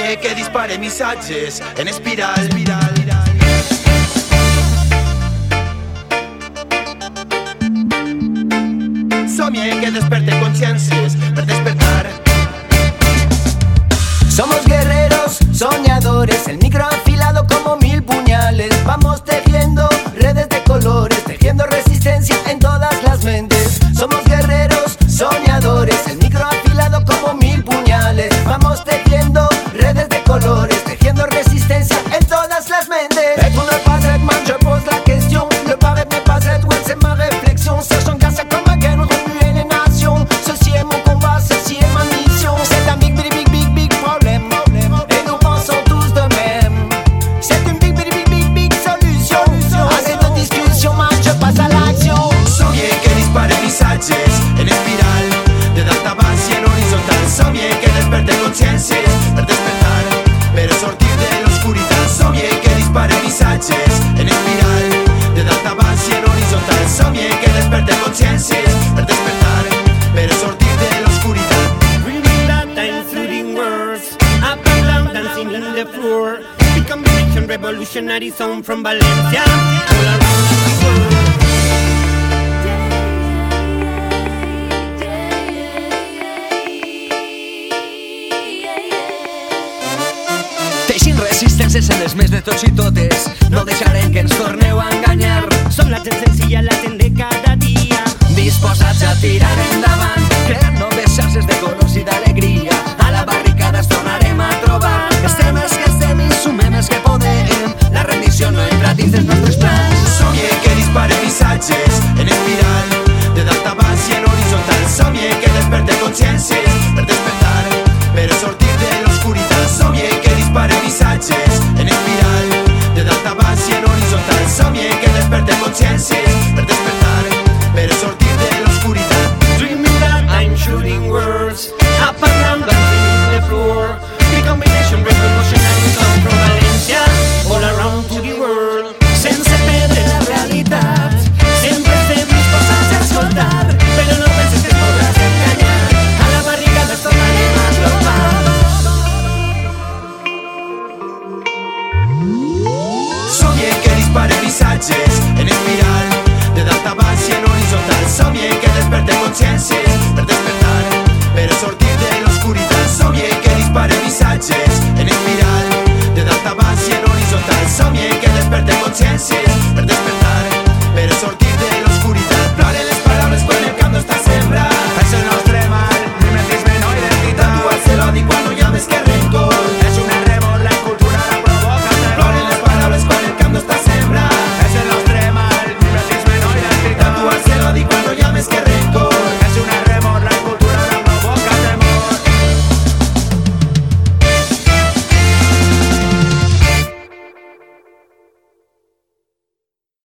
enginyer que mis missatges en espiral, viral, Somie que desperte consciències per despertar Es una on the floor. The combination revolutionary sound from Valencia. All around en de tots i totes. No deixarem que ens torneu a enganyar. Som la gent senzilla, la gent de cada dia. Disposats a tirar endavant. chances.